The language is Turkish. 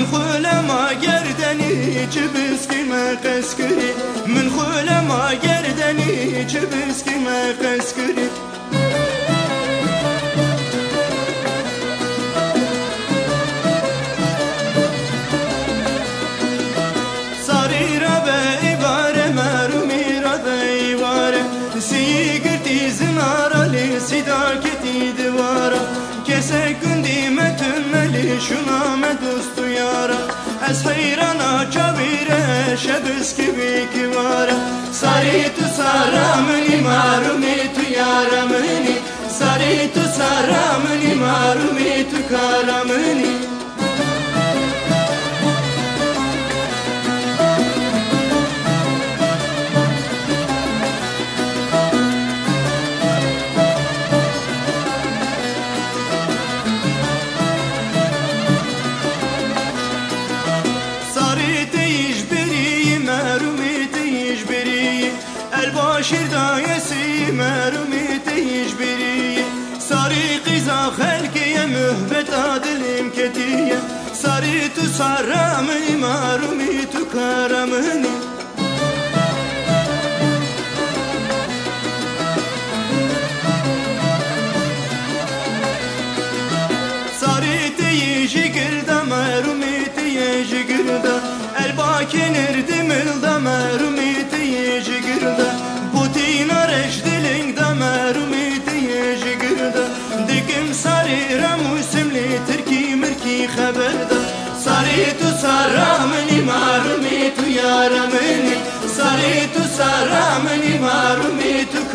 من خلما گردنی چه بسکی ما قس کری من خلما گردنی چه بسکی ما قس کری ساری را به ایواره مرومی را به ایواره سی گردی زنارا لی سی دارکتی دوارا کسی کن متملی شنا مدوستو یارا از حیرانا چاویره شبس کی بی کیوارا ساری تو سارا منی مرومی تو یارا منی ساری تو سارا منی مرومی تو کارا منی El dayesi merumi deyiş beri Sarı kıza halkiye mühbet adilim ketiye. Sarı tu saramını marumi tu karamını Sarı deyiş girda merumi deyiş girda El bakinir mirki haberda Sarı tu saramini marumi tu yaramini Sarı tu saramini marumi tu